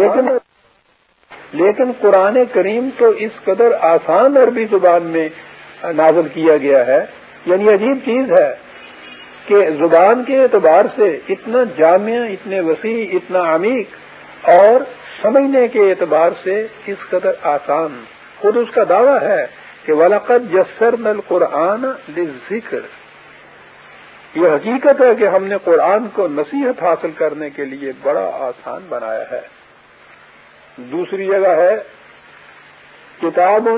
لیکن لیکن قرآن کریم تو اس قدر آسان عربی زبان میں نازل کیا گیا ہے یعنی عجیب چیز ہے کہ زبان کے اعتبار سے اتنا جامع، اتنے وسیع، اتنا عمیق اور سمجھنے کے اعتبار سے اس قدر آسان۔ خود اس کا دعویٰ ہے کہ ولاقت جسر نل قرآن ذکر یہ حقیقت ہے کہ ہم نے قرآن کو نصیحت حاصل کرنے کے لیے بڑا آسان بنایا ہے۔ دوسری جگہ ہے، کتاب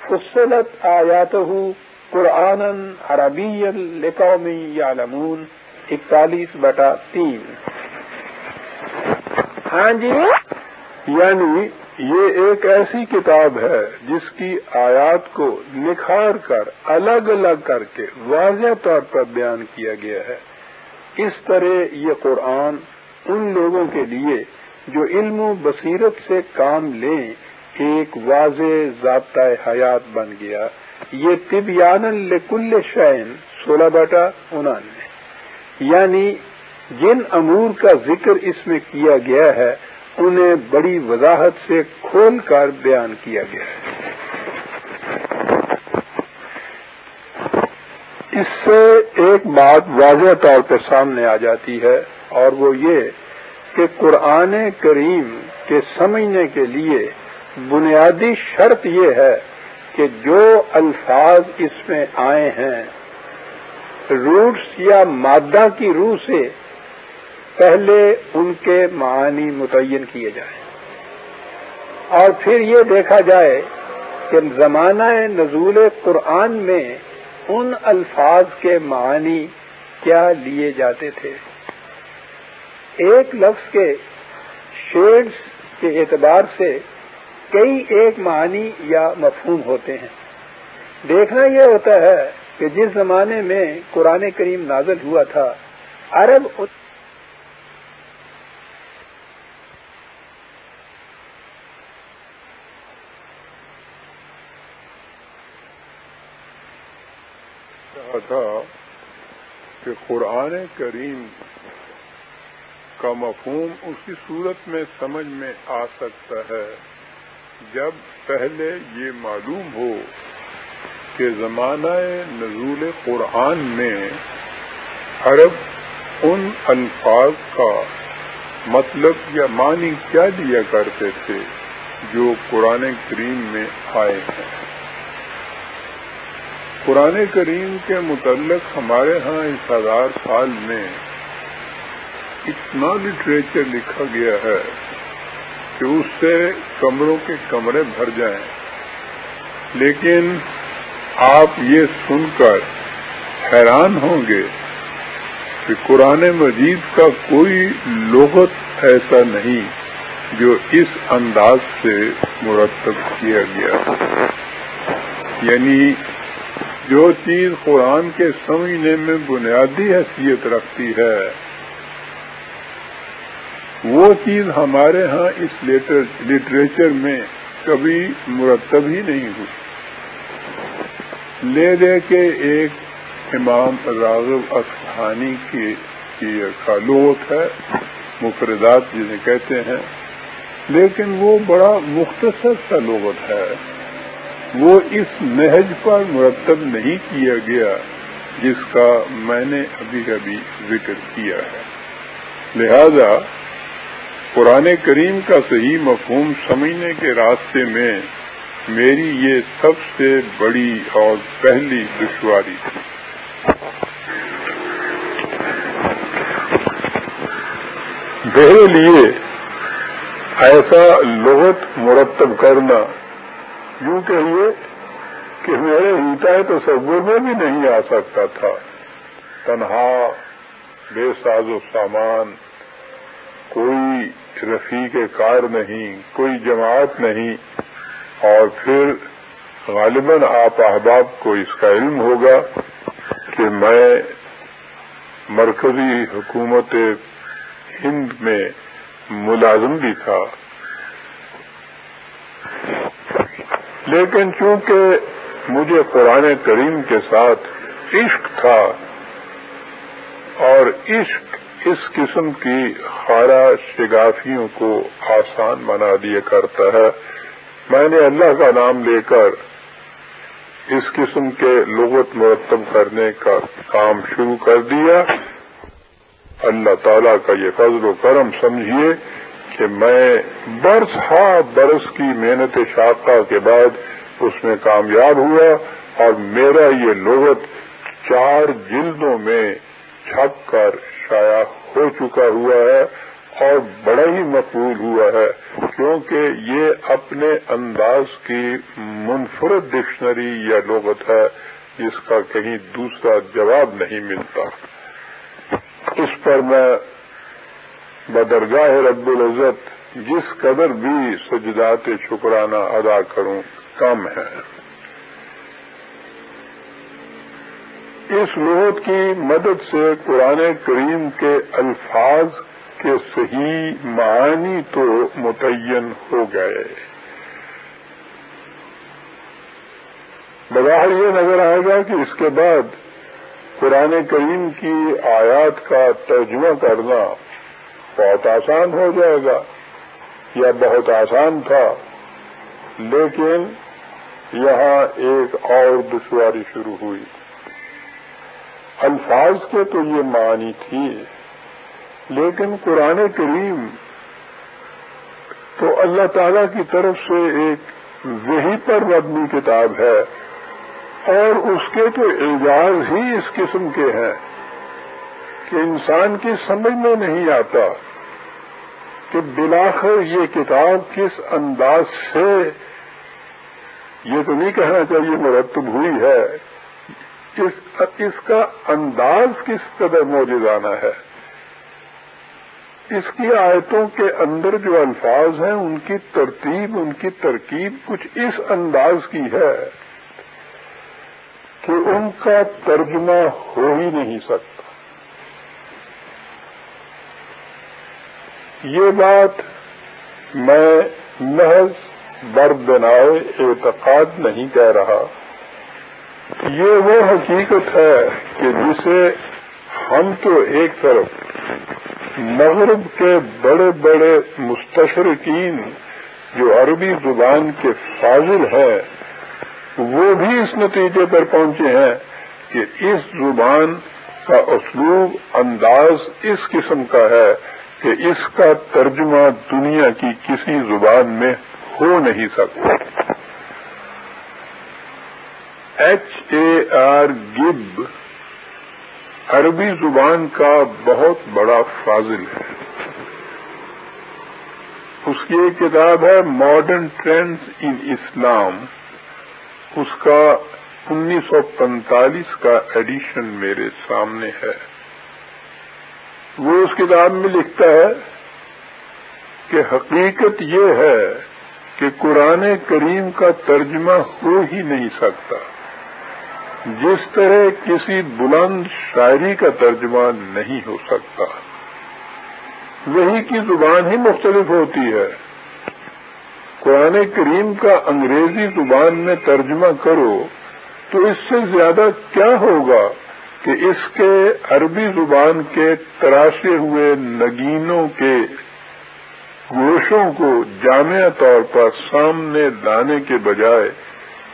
فصلت آیات قرآن عربی لقومی یا لمون اکتالیس بٹا تین۔ ہاں جی؟ یعنی یہ ایک ایسی کتاب ہے جس کی آیات کو نکھار کر، الگ الگ کر کے واضح طور پر بیان کیا گیا ہے۔ اس طرح یہ قرآن ان لوگوں کے لیے جو علم و بصیرت سے کام لیں، ایک واضح ضابطۂ حیات بن گیا۔ یہ طبیان لکل شعین سولہ بٹا انانوے۔ یعنی جن امور کا ذکر اس میں کیا گیا ہے، انہیں بڑی وضاحت سے کھول کر بیان کیا گیا ہے۔ اس سے ایک بات واضح طور پر سامنے آ جاتی ہے اور وہ یہ کہ قرآن کریم کے سمجھنے کے لیے بنیادی شرط یہ ہے کہ جو الفاظ اس میں آئے ہیں، روٹس یا مادہ کی روح سے پہلے ان کے معانی متعین کیے جائیں۔ اور پھر یہ دیکھا جائے کہ زمانہ نزول قرآن میں ان الفاظ کے معانی کیا لیے جاتے تھے۔ ایک لفظ کے شیڈز کے اعتبار سے کئی ایک معنی یا مفہوم ہوتے ہیں۔ دیکھنا یہ ہوتا ہے کہ جس زمانے میں قرآن کریم نازل ہوا تھا، عرب تھا کہ قرآن کریم کا مفہوم اسی صورت میں سمجھ میں آ سکتا ہے۔ جب پہلے یہ معلوم ہو کہ زمانہ نزول قرآن میں عرب ان الفاظ کا مطلب یا معنی کیا دیا کرتے تھے جو قرآن کریم میں آئے ہیں۔ قرآن کریم کے متعلق ہمارے ہاں اس ہزار سال میں اتنا لٹریچر لکھا گیا ہے کہ اس سے کمروں کے کمرے بھر جائیں۔ لیکن آپ یہ سن کر حیران ہوں گے کہ قرآن مجید کا کوئی لغت ایسا نہیں جو اس انداز سے مرتب کیا گیا۔ یعنی جو چیز قرآن کے سمجھنے میں بنیادی حیثیت رکھتی ہے وہ چیز ہمارے ہاں اس لٹریچر میں کبھی مرتب ہی نہیں ہوئی۔ لے دے کے ایک امام راغب اصحانی کی خالوت ہے، مفردات جنہیں کہتے ہیں۔ لیکن وہ بڑا مختصر سا لغت ہے۔ وہ اس نہج پر مرتب نہیں کیا گیا، جس کا میں نے ابھی ابھی ذکر کیا ہے۔ لہذا قرآن کریم کا صحیح مفہوم سمجھنے کے راستے میں میری یہ سب سے بڑی اور پہلی دشواری تھی۔ میرے لیے ایسا لغت مرتب کرنا یوں کہیے کہ میرے ہیتا تصور میں بھی نہیں آ سکتا تھا۔ تنہا، بے ساز و سامان، کوئی رفیق کار نہیں، کوئی جماعت نہیں، اور پھر غالباً آپ احباب کو اس کا علم ہوگا کہ میں مرکزی حکومت ہند میں ملازم بھی تھا۔ لیکن چونکہ مجھے قرآن کریم کے ساتھ عشق تھا اور عشق اس قسم کی خارہ شگافیوں کو آسان بنا دیا کرتا ہے۔ میں نے اللہ کا نام لے کر اس قسم کے لغت مرتب کرنے کا کام شروع کر دیا۔ اللہ تعالی کا یہ فضل و کرم سمجھیے کہ میں برس ہا برس کی محنت شاخہ کے بعد اس میں کامیاب ہوا اور میرا یہ لغت چار جلدوں میں چھپ کر شائع ہو چکا ہوا ہے اور بڑا ہی مقبول ہوا ہے، کیونکہ یہ اپنے انداز کی منفرد ڈکشنری یا لغت ہے، جس کا کہیں دوسرا جواب نہیں ملتا۔ اس پر میں بدرگاہ رب العزت جس قدر بھی سجدات شکرانہ ادا کروں، کم ہے اس لغت کی مدد سے قرآن کریم کے الفاظ کے صحیح معانی تو متعین ہو گئے۔ بظاہر یہ نظر آئے گا کہ اس کے بعد قرآن کریم کی آیات کا ترجمہ کرنا بہت آسان ہو جائے گا یا بہت آسان تھا، لیکن یہاں ایک اور دشواری شروع ہوئی۔ الفاظ کے تو یہ معنی تھی لیکن قرآن کریم تو اللہ تعالی کی طرف سے ایک وہی پر مبنی کتاب ہے، اور اس کے تو اعجاز ہی اس قسم کے ہیں کہ انسان کی سمجھ میں نہیں آتا کہ بلاخر یہ کتاب کس انداز سے، یہ تو نہیں کہنا چاہیے مرتب ہوئی ہے۔ اس کا انداز کس قدر موجودانہ ہے؟ اس کی آیتوں کے اندر جو الفاظ ہیں، ان کی ترتیب، ان کی ترکیب کچھ اس انداز کی ہے کہ ان کا ترجمہ ہو ہی نہیں سکتا۔ یہ بات میں محض بردنائے اعتقاد نہیں کہہ رہا۔ یہ وہ حقیقت ہے کہ جسے ہم تو ایک طرف مغرب کے بڑے بڑے مستشرقین جو عربی زبان کے فاضل ہیں، وہ بھی اس نتیجے پر پہنچے ہیں کہ اس زبان کا اسلوب انداز اس قسم کا ہے کہ اس کا ترجمہ دنیا کی کسی زبان میں ہو نہیں سکتا۔ ایچ اے آر گب عربی زبان کا بہت بڑا فاضل ہے۔ اس کی ایک کتاب ہے ماڈرن ٹرینڈز ان اسلام اس کا انیس سو پینتالیس کا ایڈیشن میرے سامنے ہے۔ وہ اس کتاب میں لکھتا ہے کہ حقیقت یہ ہے کہ قرآن کریم کا ترجمہ ہو ہی نہیں سکتا۔ جس طرح کسی بلند شاعری کا ترجمہ نہیں ہو سکتا، وہی کی زبان ہی مختلف ہوتی ہے۔ قرآن کریم کا انگریزی زبان میں ترجمہ کرو تو اس سے زیادہ کیا ہوگا کہ اس کے عربی زبان کے تراشے ہوئے نگینوں کے گوشوں کو جامع طور پر سامنے لانے کے بجائے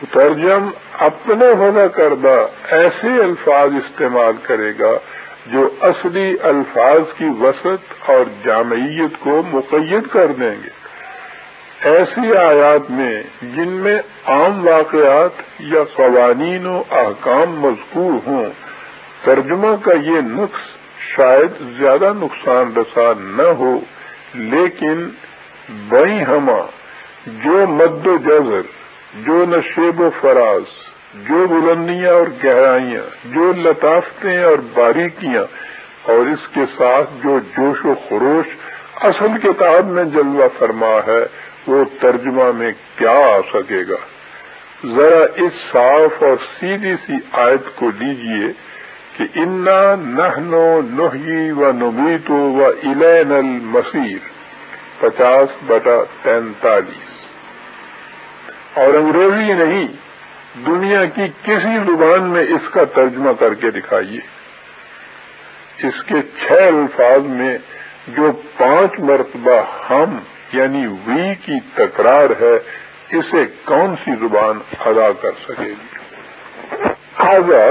ترجم اپنے ہونا کردہ ایسے الفاظ استعمال کرے گا جو اصلی الفاظ کی وسعت اور جامعیت کو مقید کر دیں گے۔ ایسی آیات میں جن میں عام واقعات یا قوانین و احکام مذکور ہوں، ترجمہ کا یہ نقص شاید زیادہ نقصان رسا نہ ہو، لیکن بئی ہما جو مد و جذر جو نشیب و فراز، جو بلندیاں اور گہرائیاں، جو لطافتیں اور باریکیاں، اور اس کے ساتھ جو جوش و خروش اصل کتاب میں جلوہ فرما ہے، وہ ترجمہ میں کیا آ سکے گا؟ ذرا اس صاف اور سیدھی سی آیت کو لیجیے کہ انا نہنو نہی و نبیتو و الین المسیر پچاس بٹا تینتالیس اور انگریزی نہیں، دنیا کی کسی زبان میں اس کا ترجمہ کر کے دکھائیے۔ اس کے چھ الفاظ میں جو پانچ مرتبہ ہم یعنی وی کی تکرار ہے، اسے کون سی زبان ادا کر سکے گی؟ لہذا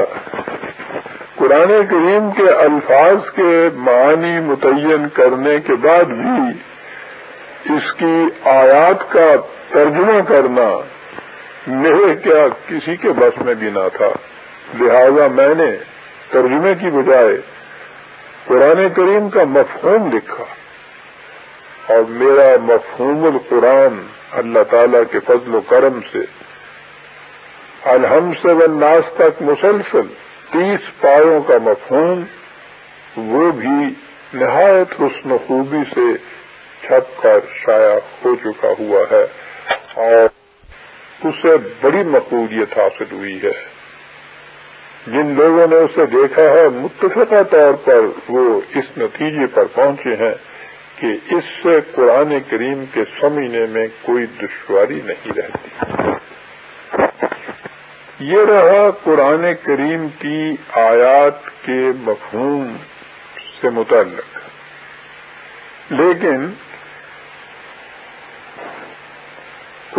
قرآن کریم کے الفاظ کے معنی متعین کرنے کے بعد بھی اس کی آیات کا ترجمہ کرنا میرے کیا کسی کے بس میں بھی نہ تھا۔ لہذا میں نے ترجمے کی بجائے قرآن کریم کا مفہوم لکھا۔ اور میرا مفہوم القرآن اللہ تعالی کے فضل و کرم سے الحم سے ناس تک مسلسل تیس پاروں کا مفہوم، وہ بھی نہایت حسن خوبی سے چھپ کر شائع ہو چکا ہوا ہے۔ اور اسے بڑی مقبولیت حاصل ہوئی ہے۔ جن لوگوں نے اسے دیکھا ہے، متفقہ طور پر وہ اس نتیجے پر پہنچے ہیں کہ اس سے قرآن کریم کے سمجھنے میں کوئی دشواری نہیں رہتی۔ یہ رہا قرآن کریم کی آیات کے مفہوم سے متعلق۔ لیکن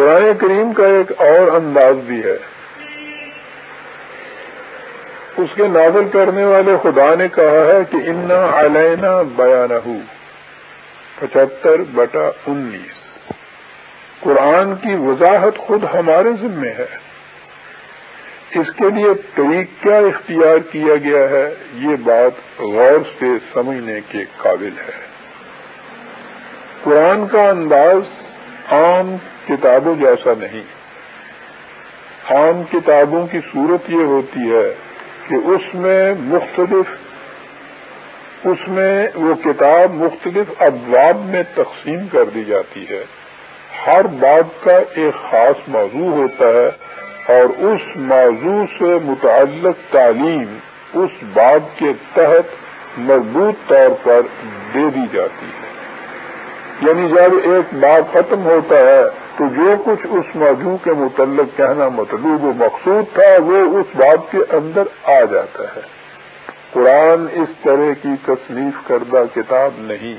قرآن کریم کا ایک اور انداز بھی ہے۔ اس کے نازل کرنے والے خدا نے کہا ہے کہ انا علینا بیانہ پچہتر بٹا انیس۔ قرآن کی وضاحت خود ہمارے ذمے ہے۔ اس کے لیے طریق کیا اختیار کیا گیا ہے، یہ بات غور سے سمجھنے کے قابل ہے۔ قرآن کا انداز عام کتابوں جیسا نہیں۔ عام کتابوں کی صورت یہ ہوتی ہے کہ اس میں مختلف، اس میں وہ کتاب مختلف ابواب میں تقسیم کر دی جاتی ہے۔ ہر باب کا ایک خاص موضوع ہوتا ہے اور اس موضوع سے متعلق تعلیم اس باب کے تحت مربوط طور پر دے دی جاتی ہے۔ یعنی جب ایک باب ختم ہوتا ہے تو جو کچھ اس موضوع کے متعلق کہنا مطلوب و مقصود تھا، وہ اس بات کے اندر آ جاتا ہے۔ قرآن اس طرح کی تصنیف کردہ کتاب نہیں۔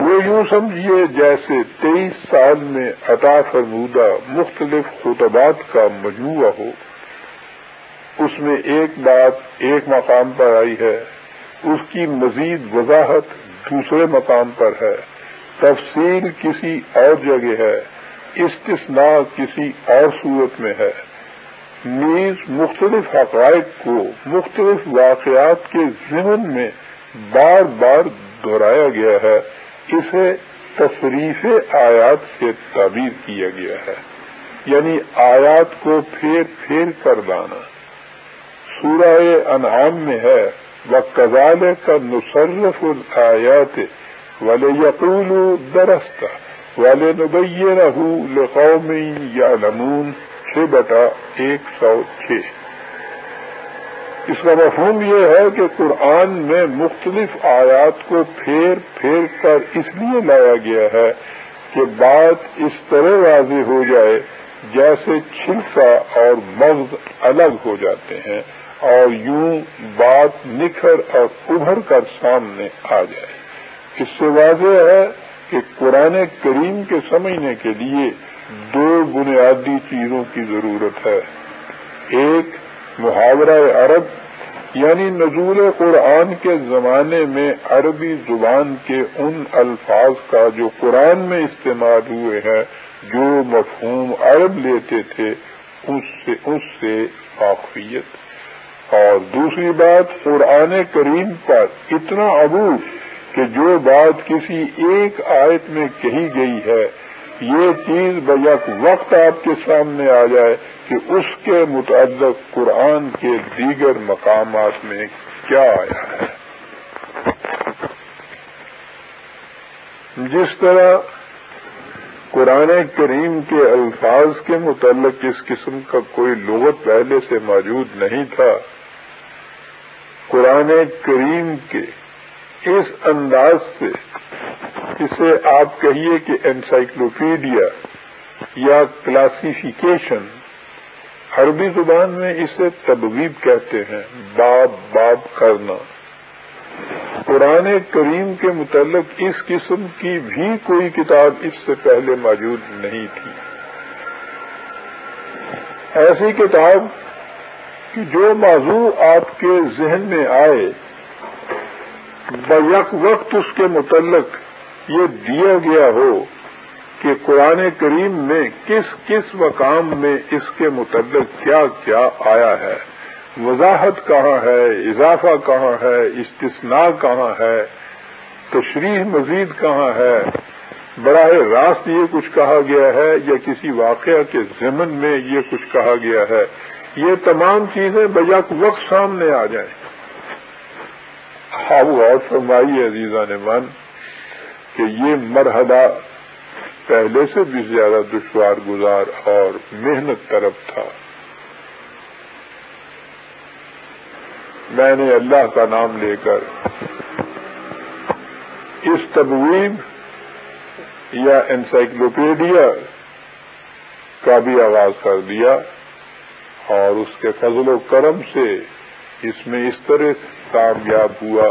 وہ یوں سمجھیے جیسے تیئیس سال میں عطا فرمودہ مختلف خطبات کا مجموعہ ہو۔ اس میں ایک بات ایک مقام پر آئی ہے، اس کی مزید وضاحت دوسرے مقام پر ہے۔ تفصیل کسی اور جگہ ہے۔ استثناء کسی اور صورت میں ہے۔ نیز مختلف حقائق کو مختلف واقعات کے ذہن میں بار بار دہرایا گیا ہے۔ اسے تصریف آیات سے تعبیر کیا گیا ہے۔ یعنی آیات کو پھیر پھیر کر دانا سورہ انعام میں ہے وہ کزال کا نصرف الآیات والے یقول والے نبیہ رہو یا نمون چھ بٹا ایک سو چھ۔ اس کا مفہوم یہ ہے کہ قرآن میں مختلف آیات کو پھیر پھیر کر اس لیے لایا گیا ہے کہ بات اس طرح واضح ہو جائے جیسے چھلکا اور مغز الگ ہو جاتے ہیں اور یوں بات نکھر اور ابھر کر سامنے آ جائے۔ اس سے واضح ہے کہ قرآن کریم کے سمجھنے کے لیے دو بنیادی چیزوں کی ضرورت ہے۔ ایک، محاورہ عرب یعنی نزول قرآن کے زمانے میں عربی زبان کے ان الفاظ کا جو قرآن میں استعمال ہوئے ہیں، جو مفہوم عرب لیتے تھے، اس سے اس سے واقفیت۔ اور دوسری بات، قرآن کریم پر اتنا عبور کہ جو بات کسی ایک آیت میں کہی گئی ہے، یہ چیز بیک وقت آپ کے سامنے آ جائے کہ اس کے متعلق قرآن کے دیگر مقامات میں کیا آیا ہے۔ جس طرح قرآن کریم کے الفاظ کے متعلق اس قسم کا کوئی لغت پہلے سے موجود نہیں تھا، قرآن کریم کے اس انداز سے اسے آپ کہیے کہ انسائکلوپیڈیا یا کلاسیفیکیشن، عربی زبان میں اسے تبویب کہتے ہیں، باب باب کرنا۔ قرآن کریم کے متعلق اس قسم کی بھی کوئی کتاب اس سے پہلے موجود نہیں تھی۔ ایسی کتاب کہ جو موضوع آپ کے ذہن میں آئے بیک وقت اس کے متعلق یہ دیا گیا ہو کہ قرآن کریم میں کس کس مقام میں اس کے متعلق کیا کیا آیا ہے؟ وضاحت کہاں ہے؟ اضافہ کہاں ہے؟ استثناء کہاں ہے؟ تشریح مزید کہاں ہے؟ براہ راست یہ کچھ کہا گیا ہے یا کسی واقعہ کے ضمن میں یہ کچھ کہا گیا ہے؟ یہ تمام چیزیں بجاک وقت سامنے آ جائیں۔ آپ غور فرمائیے عزیزہ نے من کہ یہ مرحلہ پہلے سے بھی زیادہ دشوار گزار اور محنت طرف تھا۔ میں نے اللہ کا نام لے کر اس تبویب یا انسائکلوپیڈیا کا بھی آغاز کر دیا اور اس کے فضل و کرم سے اس میں اس طرح کامیاب ہوا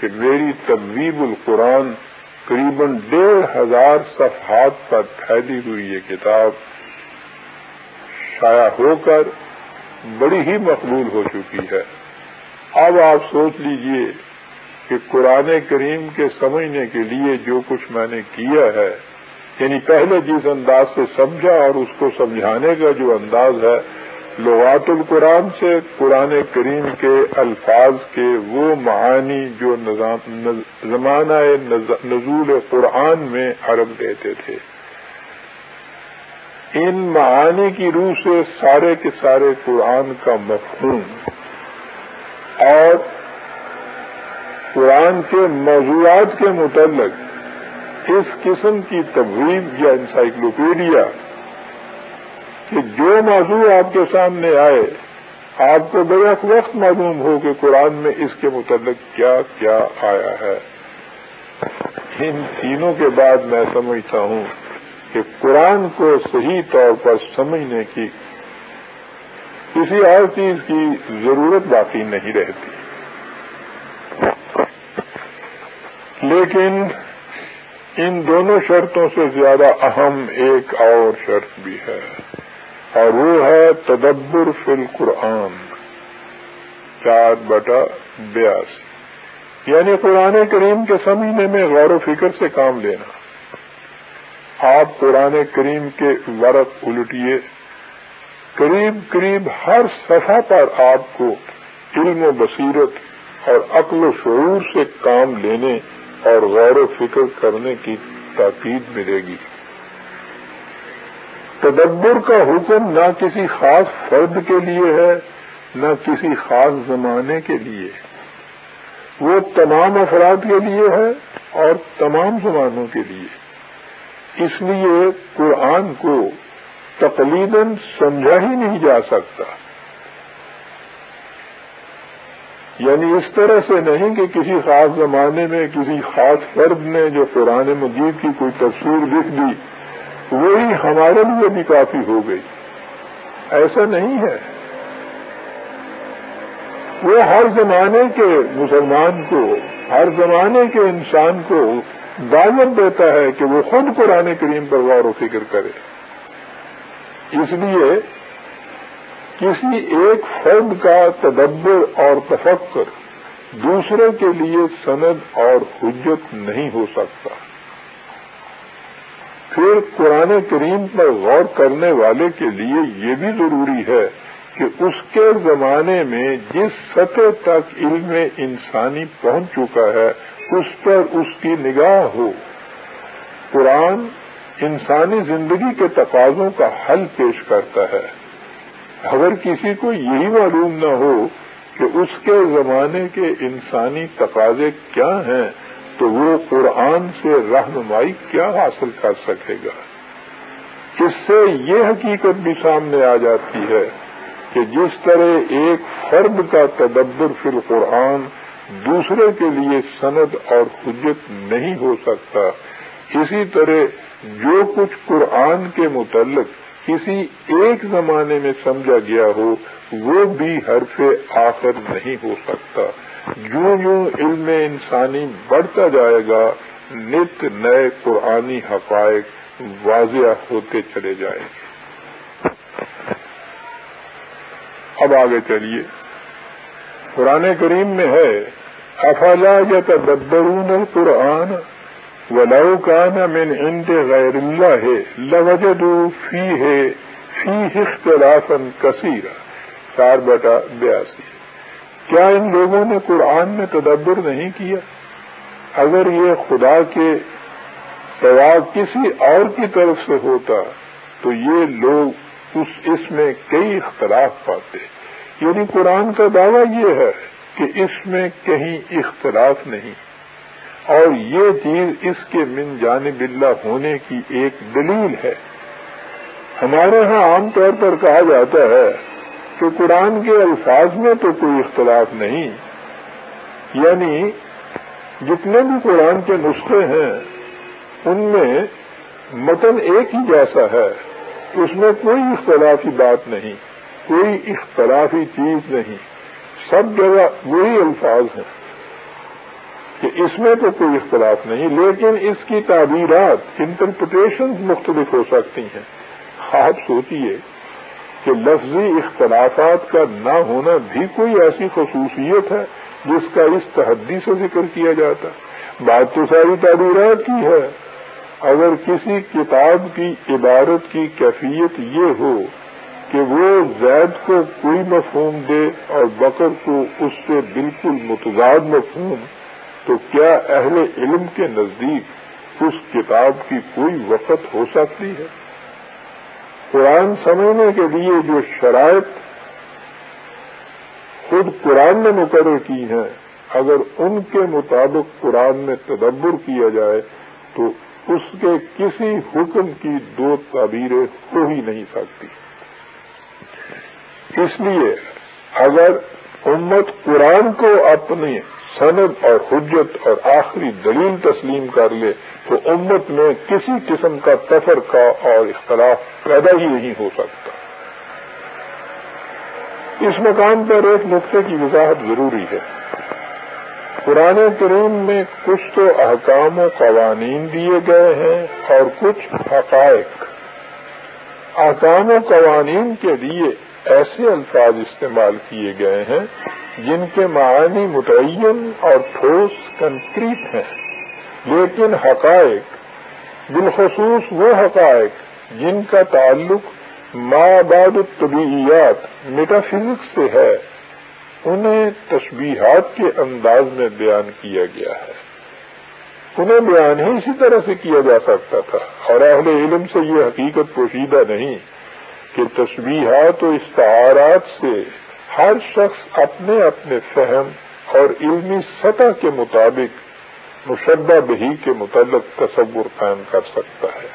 کہ میری تبویب القرآن قریباً ڈیڑھ ہزار صفحات پر پھیلی ہوئی یہ کتاب شائع ہو کر بڑی ہی مقبول ہو چکی ہے۔ اب آپ سوچ لیجیے کہ قرآن کریم کے سمجھنے کے لیے جو کچھ میں نے کیا ہے یعنی پہلے جس انداز سے سمجھا اور اس کو سمجھانے کا جو انداز ہے لغات القرآن سے قرآن کریم کے الفاظ کے وہ معانی جو زمانہ نزول قرآن میں عرب دیتے تھے۔ ان معانی کی روح سے سارے کے سارے قرآن کا مفہوم۔ اور قرآن کے موضوعات کے متعلق اس قسم کی تبویب یا انسائکلوپیڈیا کہ جو موضوع آپ کے سامنے آئے، آپ کو بیک وقت معلوم ہو کہ قرآن میں اس کے متعلق کیا کیا آیا ہے۔ ان تینوں کے بعد میں سمجھتا ہوں کہ قرآن کو صحیح طور پر سمجھنے کی کسی اور چیز کی ضرورت باقی نہیں رہتی۔ لیکن ان دونوں شرطوں سے زیادہ اہم ایک اور شرط بھی ہے۔ اور وہ ہے تدبر فی القرآن۔ چار بٹا بیاسی یعنی قرآن کریم کے سمجھنے میں غور و فکر سے کام لینا۔ آپ قرآن کریم کے ورق الٹیے۔ قریب قریب ہر صفحہ پر آپ کو علم و بصیرت اور عقل و شعور سے کام لینے اور غور و فکر کرنے کی تاکید ملے گی۔ تدبر کا حکم نہ کسی خاص فرد کے لیے ہے، نہ کسی خاص زمانے کے لیے۔ وہ تمام افراد کے لیے ہے اور تمام زمانوں کے لیے۔ اس لیے قرآن کو تقلیداً سمجھا ہی نہیں جا سکتا۔ یعنی اس طرح سے نہیں کہ کسی خاص زمانے میں کسی خاص فرد نے جو قرآن مجید کی کوئی تصویر لکھ دی وہی ہمارے لیے بھی کافی ہو گئی۔ ایسا نہیں ہے۔ وہ ہر زمانے کے مسلمان کو، ہر زمانے کے انسان کو دعوت دیتا ہے کہ وہ خود قرآن کریم پر غور و فکر کرے۔ اس لیے کسی ایک فرد کا تدبر اور تفکر دوسرے کے لیے سند اور حجت نہیں ہو سکتا۔ پھر قرآن کریم پر غور کرنے والے کے لیے یہ بھی ضروری ہے کہ اس کے زمانے میں جس سطح تک علم انسانی پہنچ چکا ہے، اس پر اس کی نگاہ ہو۔ قرآن انسانی زندگی کے تقاضوں کا حل پیش کرتا ہے۔ اگر کسی کو یہی معلوم نہ ہو کہ اس کے زمانے کے انسانی تقاضے کیا ہیں تو وہ قرآن سے رہنمائی کیا حاصل کر سکے گا؟ اس سے یہ حقیقت بھی سامنے آ جاتی ہے کہ جس طرح ایک فرد کا تدبر فی القرآن دوسرے کے لیے سند اور حجت نہیں ہو سکتا، اسی طرح جو کچھ قرآن کے متعلق کسی ایک زمانے میں سمجھا گیا ہو، وہ بھی حرف آخر نہیں ہو سکتا۔ جو یوں علم انسانی بڑھتا جائے گا، نت نئے قرآنی حقائق واضح ہوتے چلے جائیں۔ گے اب آگے چلیے۔ قرآن کریم میں ہے، افلا یا تدبرون القرآن ولو كان من عند غیر اللہ ہے لوجدوا فيه فيه اختلافا كثيرا چار بٹا بیاسی۔ کیا ان لوگوں نے قرآن میں تدبر نہیں کیا؟ اگر یہ خدا کے سوا کسی اور کی طرف سے ہوتا، تو یہ لوگ اس اس میں کئی اختلاف پاتے۔ یعنی قرآن کا دعویٰ یہ ہے کہ اس میں کہیں اختلاف نہیں۔ اور یہ چیز اس کے من جانب اللہ ہونے کی ایک دلیل ہے۔ ہمارے ہاں عام طور پر کہا جاتا ہے کہ قرآن کے الفاظ میں تو کوئی اختلاف نہیں۔ یعنی جتنے بھی قرآن کے نسخے ہیں، ان میں متن ایک ہی جیسا ہے، اس میں کوئی اختلافی بات نہیں، کوئی اختلافی چیز نہیں، سب جگہ وہی الفاظ ہیں کہ اس میں تو کوئی اختلاف نہیں، لیکن اس کی تعبیرات انٹرپریٹیشن مختلف ہو سکتی ہیں۔ آپ سوچیے کہ لفظی اختلافات کا نہ ہونا بھی کوئی ایسی خصوصیت ہے جس کا اس تحدی سے ذکر کیا جاتا۔ بات تو ساری تعبیرات کی ہے۔ اگر کسی کتاب کی عبارت کی کیفیت یہ ہو کہ وہ زید کو کوئی مفہوم دے اور بکر کو اس سے بالکل متضاد مفہوم، تو کیا اہل علم کے نزدیک اس کتاب کی کوئی وقت ہو سکتی ہے؟ قرآن سمجھنے کے لیے جو شرائط خود قرآن نے مقرر کی ہیں، اگر ان کے مطابق قرآن میں تدبر کیا جائے، تو اس کے کسی حکم کی دو تعبیریں ہو ہی نہیں سکتی۔ اس لیے اگر امت قرآن کو اپنی سند اور حجت اور آخری دلیل تسلیم کر لے تو امت میں کسی قسم کا تفر کا اور اختلاف پیدا ہی نہیں ہو سکتا۔ اس مقام پر ایک نقطے کی وضاحت ضروری ہے۔ قرآن کریم میں کچھ تو احکام و قوانین دیے گئے ہیں اور کچھ حقائق۔ احکام و قوانین کے لیے ایسے الفاظ استعمال کیے گئے ہیں جن کے معنی متعین اور ٹھوس کنکریٹ ہیں، لیکن حقائق، بالخصوص وہ حقائق جن کا تعلق بعد الطبیعیات میٹا فزکس سے ہے، انہیں تشبیہات کے انداز میں بیان کیا گیا ہے۔ انہیں بیان ہی اسی طرح سے کیا جا سکتا تھا۔ اور اہل علم سے یہ حقیقت پوشیدہ نہیں کہ تشبیہات و استعارات سے ہر شخص اپنے اپنے فہم اور علمی سطح کے مطابق مشدہ بہی کے متعلق تصور قائم کر سکتا ہے۔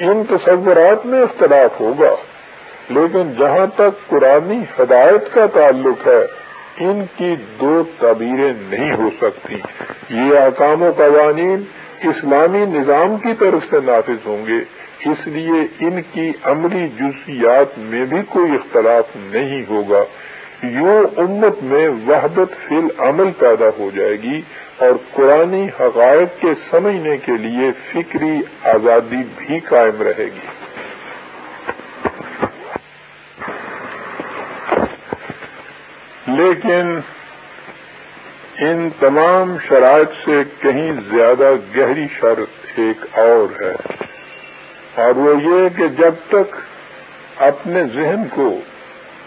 ان تصورات میں اختلاف ہوگا، لیکن جہاں تک قرآنی ہدایت کا تعلق ہے، ان کی دو تعبیریں نہیں ہو سکتی۔ یہ احکام و قوانین اسلامی نظام کی طرف سے نافذ ہوں گے۔ اس لیے ان کی عملی جزیات میں بھی کوئی اختلاف نہیں ہوگا۔ یوں امت میں وحدت فی العمل پیدا ہو جائے گی اور قرآن حقائق کے سمجھنے کے لیے فکری آزادی بھی قائم رہے گی۔ لیکن ان تمام شرائط سے کہیں زیادہ گہری شرط ایک اور ہے۔ اور وہ یہ کہ جب تک اپنے ذہن کو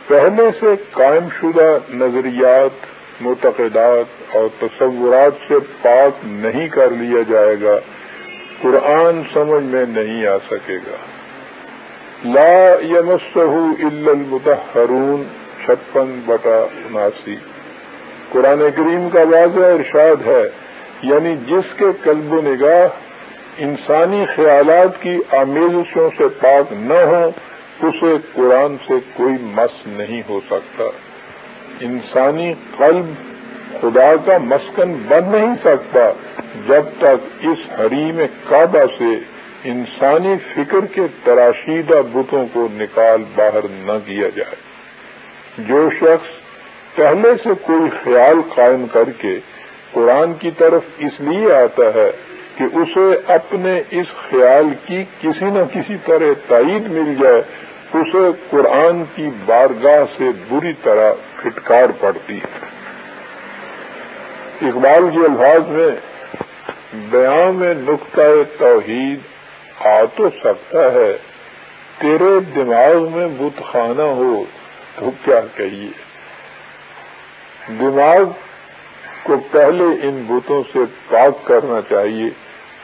پہلے سے قائم شدہ نظریات، معتقدات اور تصورات سے پاک نہیں کر لیا جائے گا، قرآن سمجھ میں نہیں آ سکے گا۔ لا یمسہ الا المتحرون چھپن بٹا اناسی قرآن کریم کا واضح ارشاد ہے یعنی جس کے قلب و نگاہ انسانی خیالات کی آمیزشوں سے پاک نہ ہو اسے قرآن سے کوئی مس نہیں ہو سکتا۔ انسانی قلب خدا کا مسکن بن نہیں سکتا جب تک اس حریم کعبہ سے انسانی فکر کے تراشیدہ بتوں کو نکال باہر نہ کیا جائے۔ جو شخص پہلے سے کوئی خیال قائم کر کے قرآن کی طرف اس لیے آتا ہے کہ اسے اپنے اس خیال کی کسی نہ کسی طرح تائید مل جائے، اسے قرآن کی بارگاہ سے بری طرح پھٹکار پڑتی ہے۔ اقبال کے الفاظ میں، بیان میں نقطۂ توحید آ تو سکتا ہے، تیرے دماغ میں بت خانہ ہو تو کیا کہیے؟ دماغ کو پہلے ان بتوں سے پاک کرنا چاہیے۔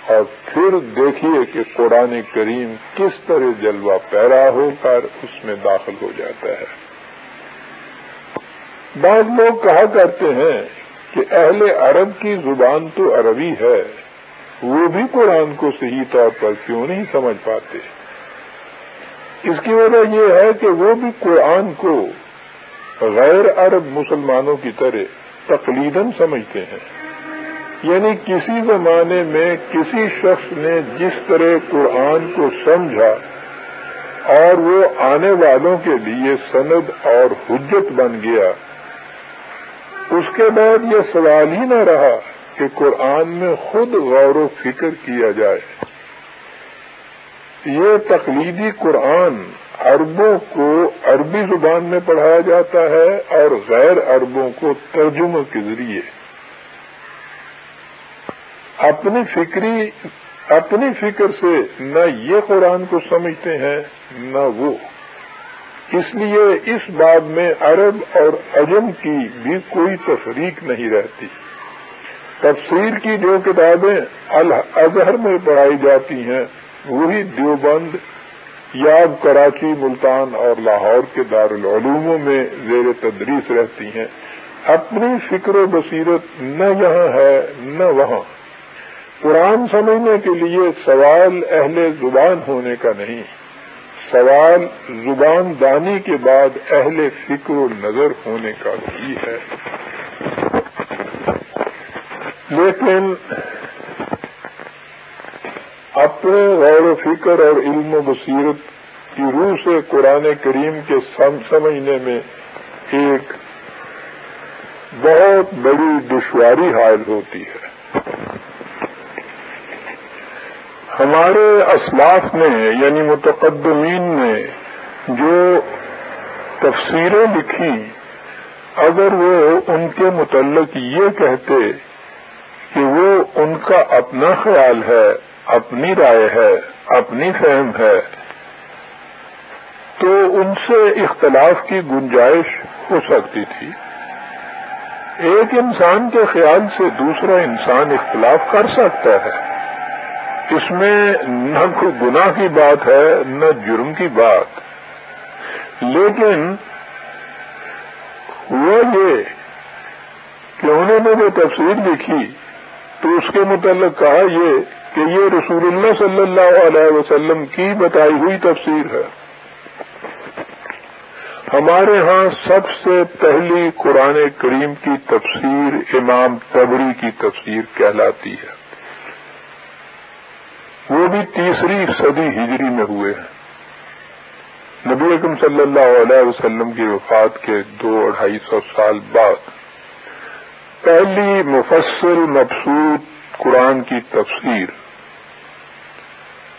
اور پھر دیکھیے کہ قرآن کریم کس طرح جلوہ پیرا ہو کر اس میں داخل ہو جاتا ہے۔ بعض لوگ کہا کرتے ہیں کہ اہل عرب کی زبان تو عربی ہے، وہ بھی قرآن کو صحیح طور پر کیوں نہیں سمجھ پاتے؟ اس کی وجہ یہ ہے کہ وہ بھی قرآن کو غیر عرب مسلمانوں کی طرح تقلیدن سمجھتے ہیں۔ یعنی کسی زمانے میں کسی شخص نے جس طرح قرآن کو سمجھا اور وہ آنے والوں کے لیے سند اور حجت بن گیا، اس کے بعد یہ سوال ہی نہ رہا کہ قرآن میں خود غور و فکر کیا جائے۔ یہ تقلیدی قرآن عربوں کو عربی زبان میں پڑھایا جاتا ہے اور غیر عربوں کو ترجمہ کے ذریعے۔ اپنی فکری، اپنی فکر سے نہ یہ قرآن کو سمجھتے ہیں، نہ وہ۔ اس لیے اس بات میں عرب اور عجم کی بھی کوئی تفریق نہیں رہتی۔ تفسیر کی جو کتابیں اظہر میں پڑھائی جاتی ہیں، وہی دیوبند یا کراچی، ملتان اور لاہور کے دارالعلوموں میں زیر تدریس رہتی ہیں۔ اپنی فکر و بصیرت نہ یہاں ہے، نہ وہاں۔ قرآن سمجھنے کے لیے سوال اہل زبان ہونے کا نہیں۔ سوال زبان دانی کے بعد اہل فکر و نظر ہونے کا بھی ہے۔ لیکن اپنے غور و فکر اور علم و بصیرت کی روح سے قرآن کریم کے سم، سمجھنے میں ایک بہت بڑی دشواری حائل ہوتی ہے۔ ہمارے اسلاف نے یعنی متقدمین نے جو تفسیریں لکھی اگر وہ ان کے متعلق یہ کہتے کہ وہ ان کا اپنا خیال ہے، اپنی رائے ہے، اپنی فہم ہے، تو ان سے اختلاف کی گنجائش ہو سکتی تھی۔ ایک انسان کے خیال سے دوسرا انسان اختلاف کر سکتا ہے۔ اس میں نہ کوئی گناہ کی بات ہے، نہ جرم کی بات۔ لیکن ہوا یہ کہ انہوں نے جو تفسیر لکھی تو اس کے متعلق کہا یہ کہ یہ رسول اللہ صلی اللہ علیہ وسلم کی بتائی ہوئی تفسیر ہے۔ ہمارے ہاں سب سے پہلی قرآن کریم کی تفسیر امام تبری کی تفسیر کہلاتی ہے۔ وہ بھی تیسری صدی ہجری میں ہوئے ہیں۔ نبی اکم صلی اللہ علیہ وسلم کی وفات کے دو اڑھائی سو سال بعد پہلی مفصل مبسوط قرآن کی تفسیر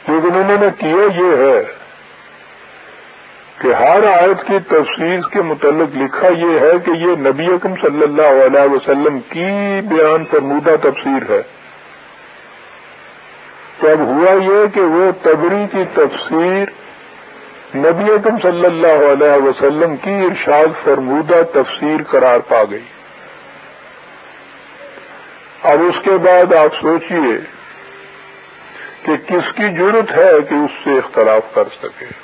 لیکن انہوں نے کیا یہ ہے کہ ہر آیت کی تفسیر کے متعلق لکھا یہ ہے کہ یہ نبی اکم صلی اللہ علیہ وسلم کی بیان فرمودہ تفسیر ہے۔ تب ہوا یہ کہ وہ تبری کی تفسیر نبی اکم صلی اللہ علیہ وسلم کی ارشاد فرمودہ تفسیر قرار پا گئی۔ اب اس کے بعد آپ سوچئے کہ کس کی ضرورت ہے کہ اس سے اختلاف کر سکے۔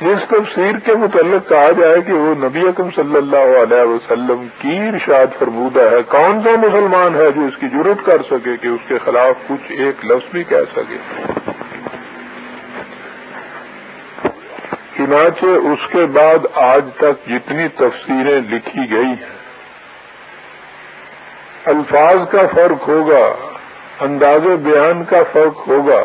جس تفسیر کے متعلق کہا جائے کہ وہ نبی اکم صلی اللہ علیہ وسلم کی ارشاد فرمودہ ہے۔ کون سا مسلمان ہے جو اس کی ضرورت کر سکے کہ اس کے خلاف کچھ ایک لفظ بھی کہہ سکے؟ چنانچہ اس کے بعد آج تک جتنی تفسیریں لکھی گئی ہیں، الفاظ کا فرق ہوگا، انداز بیان کا فرق ہوگا۔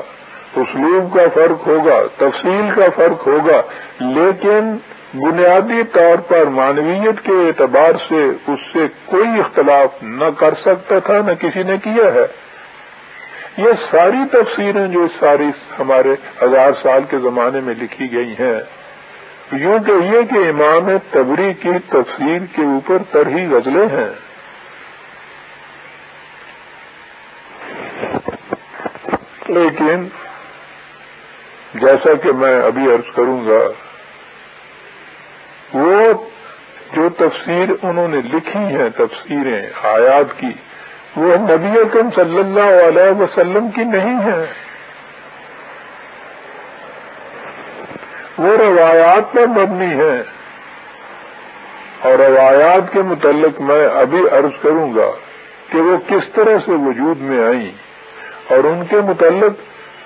اسلوب کا فرق ہوگا، تفصیل کا فرق ہوگا، لیکن بنیادی طور پر مانویت کے اعتبار سے اس سے کوئی اختلاف نہ کر سکتا تھا، نہ کسی نے کیا ہے۔ یہ ساری تفسیریں جو ساری ہمارے ہزار سال کے زمانے میں لکھی گئی ہیں، یوں کہیے کہ امام تبری کی تفسیر کے اوپر ترہی غزلیں ہیں۔ لیکن جیسا کہ میں ابھی عرض کروں گا، وہ جو تفسیر انہوں نے لکھی ہیں، تفسیریں، آیات کی، وہ نبی اکم صلی اللہ علیہ وسلم کی نہیں ہے وہ روایات پر مبنی ہے اور روایات کے متعلق میں ابھی عرض کروں گا کہ وہ کس طرح سے وجود میں آئیں اور ان کے متعلق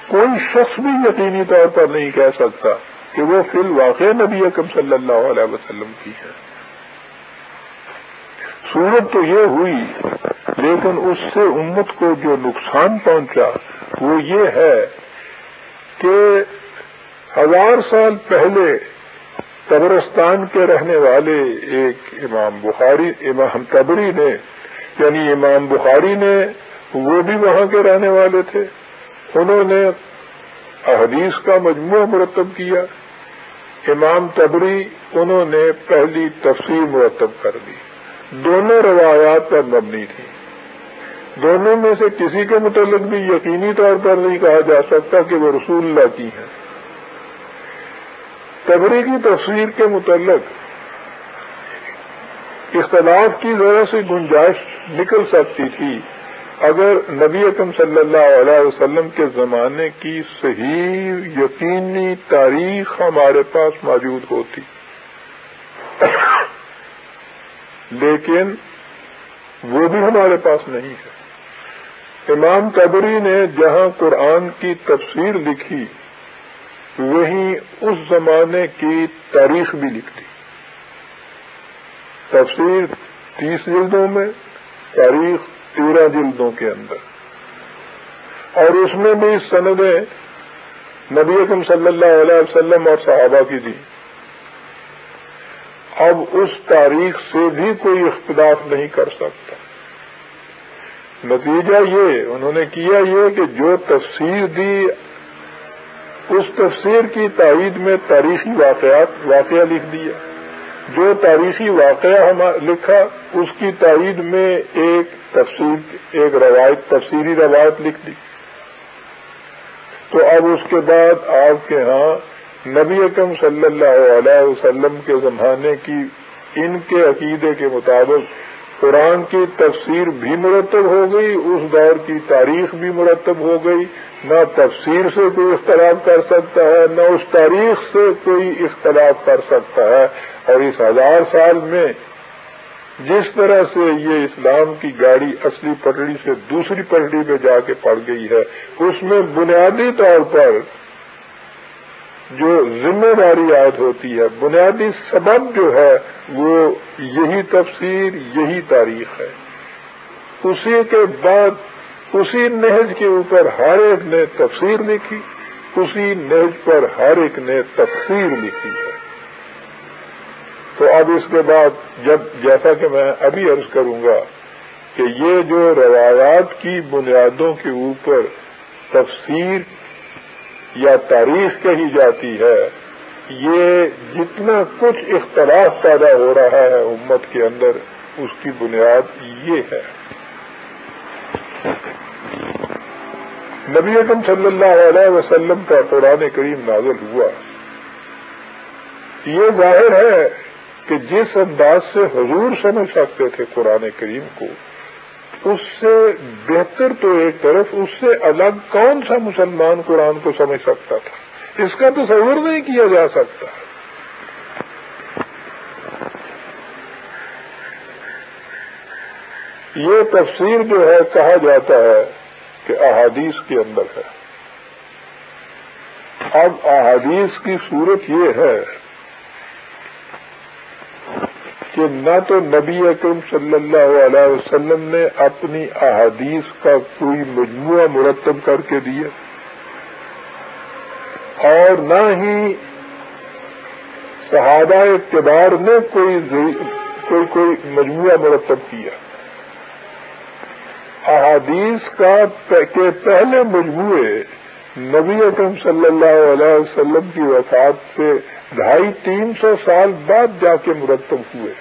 کوئی شخص بھی یقینی طور پر نہیں کہہ سکتا کہ وہ فی الواقع نبی اکم صلی اللہ علیہ وسلم کی ہے۔ صورت تو یہ ہوئی، لیکن اس سے امت کو جو نقصان پہنچا وہ یہ ہے کہ ہزار سال پہلے قبرستان کے رہنے والے ایک امام بخاری، امام تبری نے یعنی امام بخاری نے وہ بھی وہاں کے رہنے والے تھے۔ انہوں نے احادیث کا مجموعہ مرتب کیا، امام تبری انہوں نے پہلی تفسیر مرتب کر دی۔ دونوں روایات پر مبنی تھی۔ دونوں میں سے کسی کے متعلق بھی یقینی طور پر نہیں کہا جا سکتا کہ وہ رسول اللہ کی ہیں۔ تبری کی تفسیر کے متعلق اختلاف کی ذرا سے گنجائش نکل سکتی تھی۔ اگر نبی اکم صلی اللہ علیہ وسلم کے زمانے کی صحیح یقینی تاریخ ہمارے پاس موجود ہوتی۔ لیکن وہ بھی ہمارے پاس نہیں ہے۔ امام قبری نے جہاں قرآن کی تفسیر لکھی وہیں اس زمانے کی تاریخ بھی لکھ دی۔ تفسیر تیس جلدوں میں، تاریخ تیرہ جلدوں کے اندر۔ اور اس میں بھی سندیں نبی اکم صلی اللہ علیہ وسلم اور صحابہ کی دی اب اس تاریخ سے بھی کوئی اختلاف نہیں کر سکتا۔ نتیجہ یہ، انہوں نے کیا یہ کہ جو تفسیر دی، اس تفسیر کی تائید میں تاریخی واقعات، واقعہ لکھ دیا۔ جو تاریخی واقعہ لکھا، اس کی تائید میں ایک تفسیر، ایک روایت، تفسیری روایت لکھ دی۔ تو اب اس کے بعد آپ کے ہاں نبی اکم صلی اللہ علیہ وسلم کے زمانے کی ان کے عقیدے کے مطابق قرآن کی تفسیر بھی مرتب ہو گئی، اس دور کی تاریخ بھی مرتب ہو گئی۔ نہ تفسیر سے کوئی اختلاف کر سکتا ہے، نہ اس تاریخ سے کوئی اختلاف کر سکتا ہے۔ اور اس ہزار سال میں جس طرح سے یہ اسلام کی گاڑی اصلی پٹڑی سے دوسری پٹڑی پہ جا کے پڑ گئی ہے، اس میں بنیادی طور پر جو ذمہ داری عائد ہوتی ہے، بنیادی سبب جو ہے، وہ یہی تفسیر، یہی تاریخ ہے۔ اسی کے بعد، اسی نہج کے اوپر ہر ایک نے تفسیر لکھی، اسی نہج پر ہر ایک نے تفسیر لکھی ہے۔ تو اب اس کے بعد، جب جیسا کہ میں ابھی عرض کروں گا کہ یہ جو روایات کی بنیادوں کے اوپر تفسیر یا تاریخ کہی جاتی ہے، یہ جتنا کچھ اختلاف پیدا ہو رہا ہے امت کے اندر، اس کی بنیاد یہ ہے۔ نبی اکم صلی اللہ علیہ وسلم کا قرآن کریم نازل ہوا۔ یہ ظاہر ہے کہ جس انداز سے حضور سمجھ سکتے تھے قرآن کریم کو اس سے بہتر تو ایک طرف اس سے الگ کون سا مسلمان قرآن کو سمجھ سکتا تھا؟ اس کا تصور نہیں کیا جا سکتا۔ یہ تفسیر جو ہے، کہا جاتا ہے کہ احادیث کے اندر ہے۔ اب احادیث کی صورت یہ ہے کہ نہ تو نبی اکرم صلی اللہ علیہ وسلم نے اپنی احادیث کا کوئی مجموعہ مرتب کر کے دیا اور نہ ہی صحابہ اقتدار نے کوئی کوئی کوئی مجموعہ مرتب کیا احادیث کا کے پہلے مجموعے نبی اکرم صلی اللہ علیہ وسلم کی وفات سے ڈھائی تین سو سال بعد جا کے مرتب ہوئے۔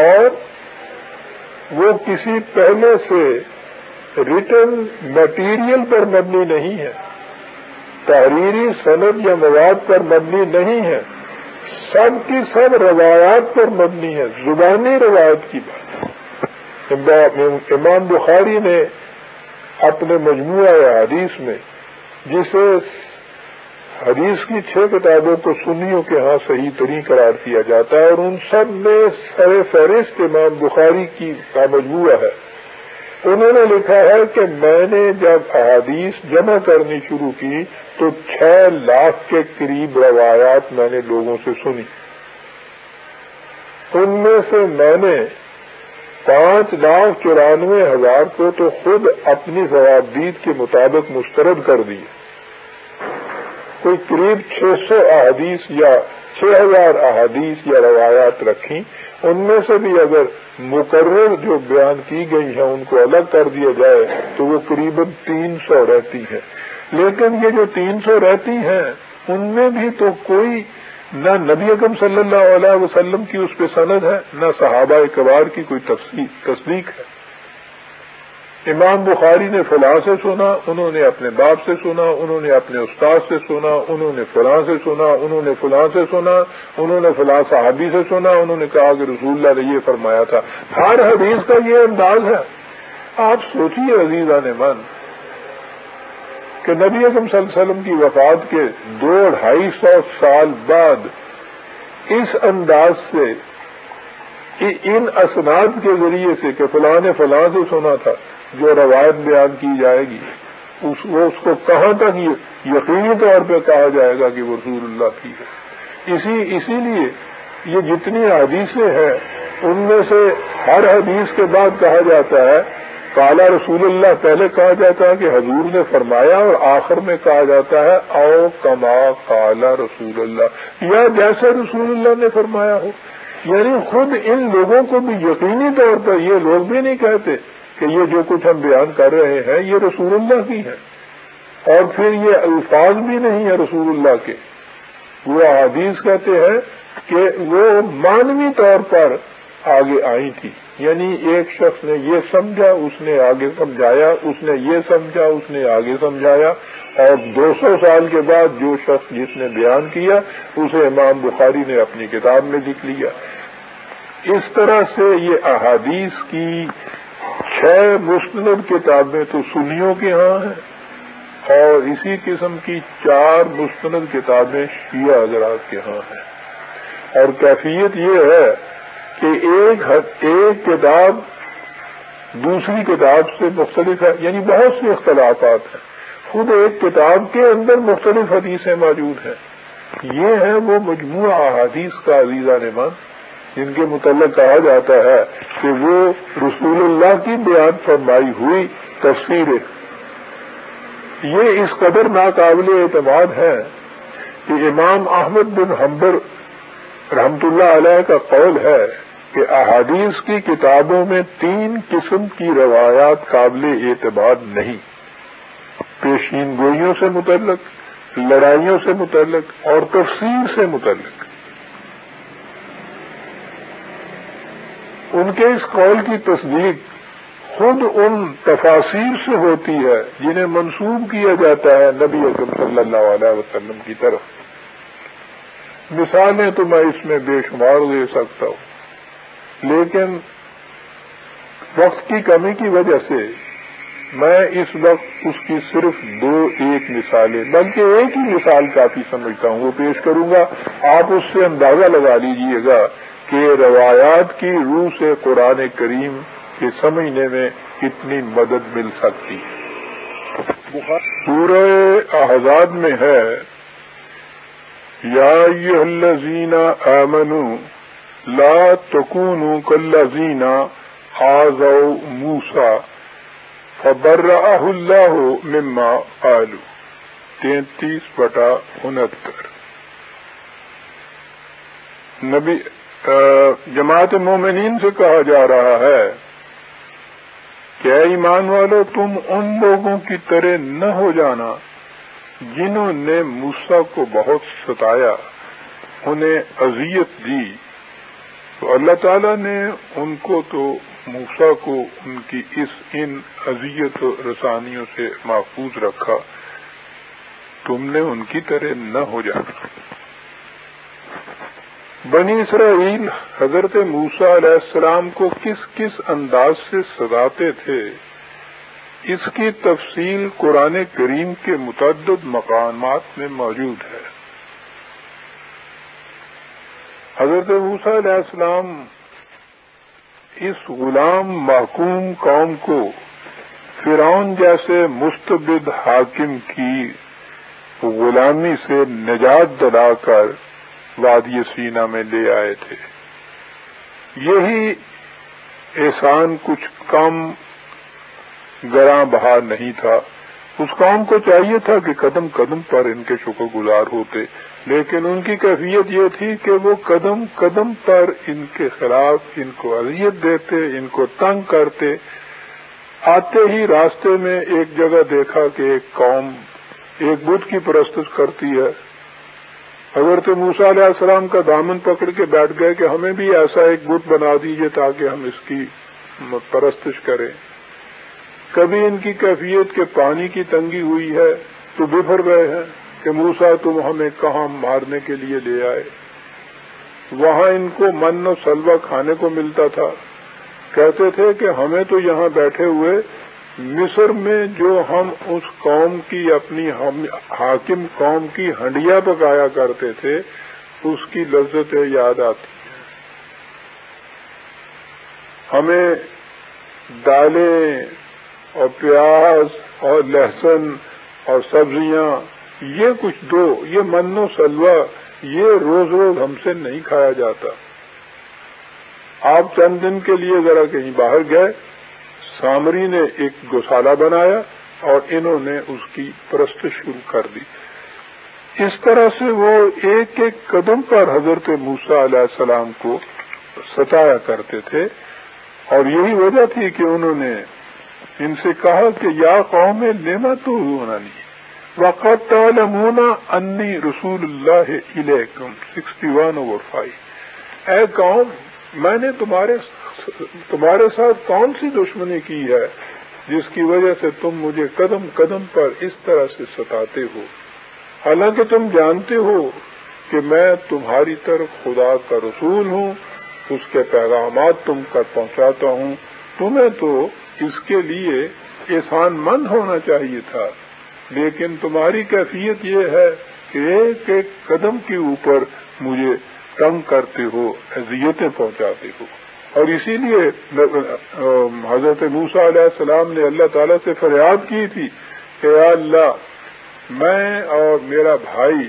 اور وہ کسی پہلے سے ریٹرن میٹیریل پر مبنی نہیں ہے۔ تحریری صنعت یا مواد پر مبنی نہیں ہے۔ سب کی سب روایات پر مبنی ہے۔ زبانی روایت کی بات امام بخاری نے اپنے مجموعہ حدیث میں، جسے حدیث کی چھ کتابوں کو سنیوں کے ہاں صحیح ترین قرار کیا جاتا ہے اور ان سب میں سر فہرست امام بخاری کی کا مجموعہ ہے۔ انہوں نے لکھا ہے کہ میں نے جب احادیث جمع کرنی شروع کی تو چھ لاکھ کے قریب روایات میں نے لوگوں سے سنی۔ ان میں سے میں نے پانچ لاکھ چورانوے ہزار کو تو خود اپنی ضوابدید کے مطابق مسترد کر دی۔ کوئی قریب چھ سو احادیث یا چھ ہزار احادیث یا روایات رکھی ان میں سے بھی اگر مقرر جو بیان کی گئی ہیں، ان کو الگ کر دیا جائے، تو وہ قریب تین سو رہتی ہیں۔ لیکن یہ جو تین سو رہتی ہیں، ان میں بھی تو کوئی نہ نبی اکم صلی اللہ علیہ وسلم کی اس پہ سند ہے، نہ صحابہ کبار کی کوئی تصدیق ہے۔ امام بخاری نے فلاں سے سنا، انہوں نے اپنے باپ سے سنا، انہوں نے اپنے استاد سے سنا، انہوں نے فلاں سے سنا، انہوں نے فلاں سے سنا، انہوں نے فلاں صحابی سے سنا، انہوں نے کہا کہ رسول اللہ نے یہ فرمایا تھا۔ ہر حدیث کا یہ انداز ہے۔ آپ سوچیے عزیز آنے من کہ نبی اعظم صلی اللہ علیہ وسلم کی وفات کے دو ڈھائی سو سال بعد اس انداز سے ان اسناد کے ذریعے سے کہ فلاں نے فلاں سے سنا تھا جو روایت بیان کی جائے گی، اس وہ اس کو کہاں تک یقینی طور پہ کہا جائے گا کہ وہ رسول اللہ کی ہے۔ اسی اسی لیے یہ جتنی حدیثیں ہیں، ان میں سے ہر حدیث کے بعد کہا جاتا ہے کالا رسول اللہ، پہلے کہا جاتا ہے کہ حضور نے فرمایا اور آخر میں کہا جاتا ہے او کما کالا رسول اللہ۔ یا جیسے رسول اللہ نے فرمایا ہو۔ یعنی خود ان لوگوں کو بھی یقینی طور پر، یہ لوگ بھی نہیں کہتے کہ یہ جو کچھ ہم بیان کر رہے ہیں، یہ رسول اللہ کی ہے۔ اور پھر یہ الفاظ بھی نہیں ہے رسول اللہ کے۔ وہ حدیث کہتے ہیں کہ وہ مانوی طور پر آگے آئی تھی۔ یعنی ایک شخص نے یہ سمجھا، اس نے آگے سمجھایا، اس نے یہ سمجھا، اس نے آگے سمجھایا۔ اور دو سو سال کے بعد جو شخص جس نے بیان کیا، اسے امام بخاری نے اپنی کتاب میں لکھ لیا۔ اس طرح سے یہ احادیث کی چھ مستند کتابیں تو سنیوں کے ہاں ہیں۔ اور اسی قسم کی چار مستند کتابیں شیعہ حضرات کے ہاں ہیں۔ اور کیفیت یہ ہے کہ ایک ایک کتاب دوسری کتاب سے مختلف ہے یعنی بہت سے اختلافات ہیں۔ خود ایک کتاب کے اندر مختلف حدیثیں موجود ہیں۔ یہ ہے وہ مجموعہ احادیث کا عزیزہ نمان جن کے متعلق کہا جاتا ہے کہ وہ رسول اللہ کی بیان فرمائی ہوئی تصویریں یہ اس قدر ناقابل اعتماد ہے کہ امام احمد بن حمبر رحمت اللہ علیہ کا قول ہے کہ احادیث کی کتابوں میں تین قسم کی روایات قابل اعتبار نہیں۔ پیشین گوئیوں سے متعلق، لڑائیوں سے متعلق اور تفصیل سے متعلق۔ ان کے اس قول کی تصدیق خود ان تفاصیر سے ہوتی ہے جنہیں منسوب کیا جاتا ہے نبی اکرم صلی اللہ علیہ وسلم کی طرف۔ مثالیں تو میں اس میں بے شمار دے سکتا ہوں۔ لیکن وقت کی کمی کی وجہ سے میں اس وقت اس کی صرف دو ایک مثالیں، بلکہ ایک ہی مثال کافی سمجھتا ہوں، وہ پیش کروں گا۔ آپ اس سے اندازہ لگا لیجیے گا کہ روایات کی روح سے قرآن کریم کے سمجھنے میں کتنی مدد مل سکتی ہے۔ سورہ احزاد میں ہے، یا الذین آمنوا لا تکونوا کالذین آزوا موسا فبرأہ اللہ مما قالوا تینتیس بٹا انہتر نبی جماعت مومنین سے کہا جا رہا ہے کہ ایمان والو، تم ان لوگوں کی طرح نہ ہو جانا جنہوں نے موسا کو بہت ستایا، انہیں اذیت دی۔ تو اللہ تعالیٰ نے ان کو تو موسا کو ان کی اس ان اذیت رسانیوں سے محفوظ رکھا، تم نے ان کی طرح نہ ہو جانا۔ بنی اسرائیل حضرت موسا علیہ السلام کو کس کس انداز سے سزاتے تھے؟ اس کی تفصیل قرآن کریم کے متعدد مقامات میں موجود ہے۔ حضرت موسیٰ علیہ السلام اس غلام محکوم قوم کو فرعون جیسے مستبد حاکم کی غلامی سے نجات دلا کر وادی سینا میں لے آئے تھے۔ یہی احسان کچھ کم گراں بہار نہیں تھا۔ اس قوم کو چاہیے تھا کہ قدم قدم پر ان کے شکر گزار ہوتے۔ لیکن ان کی کیفیت یہ تھی کہ وہ قدم قدم پر ان کے خلاف ان کو اذیت دیتے، ان کو تنگ کرتے۔ آتے ہی راستے میں ایک جگہ دیکھا کہ ایک قوم ایک بدھ کی پرستش کرتی ہے۔ حضرت موسا علیہ السلام کا دامن پکڑ کے بیٹھ گئے کہ ہمیں بھی ایسا ایک بت بنا دیجیے تاکہ ہم اس کی پرستش کریں۔ کبھی ان کی کیفیت کے پانی کی تنگی ہوئی ہے تو بفر گئے ہیں۔ کہ موسا تم ہمیں کہاں مارنے کے لیے لے آئے؟ وہاں ان کو من و سلوا کھانے کو ملتا تھا۔ کہتے تھے کہ ہمیں تو یہاں بیٹھے ہوئے مصر میں جو ہم اس قوم کی اپنی حاکم قوم کی ہنڈیا پکایا کرتے تھے، اس کی لذتیں یاد آتی۔ ہیں ہمیں دالیں اور پیاز اور لہسن اور سبزیاں یہ کچھ دو، یہ من و سلوا یہ روز روز ہم سے نہیں کھایا جاتا۔ آپ چند دن کے لیے ذرا کہیں باہر گئے، سامری نے ایک گوشالہ بنایا اور انہوں نے اس کی پرست شروع کر دی۔ اس طرح سے وہ ایک ایک قدم پر حضرت موسا علیہ السلام کو ستایا کرتے تھے اور یہی وجہ تھی کہ انہوں نے ان سے کہا کہ یا قوم لینا تو ہونا نہیں وقت تعلمون انی رسول اللہ علیکم سکسٹی ون اوور فائیو اے قوم، میں نے تمہارے تمہارے ساتھ کون سی دشمنی کی ہے جس کی وجہ سے تم مجھے قدم قدم پر اس طرح سے ستاتے ہو؟ حالانکہ تم جانتے ہو کہ میں تمہاری طرف خدا کا رسول ہوں، اس کے پیغامات تم کر پہنچاتا ہوں۔ تمہیں تو اس کے لیے احسان مند ہونا چاہیے تھا۔ لیکن تمہاری کیفیت یہ ہے کہ ایک ایک قدم کے اوپر مجھے تنگ کرتے ہو، اذیتیں پہنچاتے ہو۔ اور اسی لیے حضرت موسا علیہ السلام نے اللہ تعالیٰ سے فریاد کی تھی کہ اللہ، میں اور میرا بھائی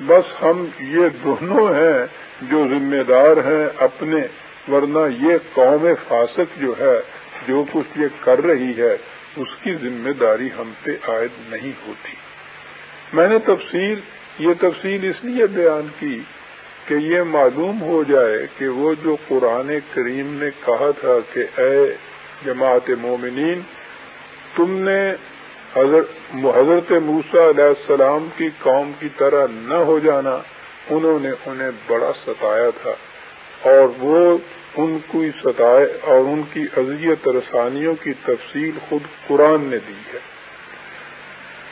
بس ہم یہ دونوں ہیں جو ذمہ دار ہیں اپنے، ورنہ یہ قوم فاسق جو ہے، جو کچھ یہ کر رہی ہے اس کی ذمہ داری ہم پہ عائد نہیں ہوتی۔ میں نے تفصیل، یہ تفصیل اس لیے بیان کی کہ یہ معلوم ہو جائے کہ وہ جو قرآن کریم نے کہا تھا کہ اے جماعت مومنین، تم نے حضرت موسا علیہ السلام کی قوم کی طرح نہ ہو جانا، انہوں نے انہیں بڑا ستایا تھا اور وہ ان کی ستائے اور ان کی اذیت رسانیوں کی تفصیل خود قرآن نے دی ہے۔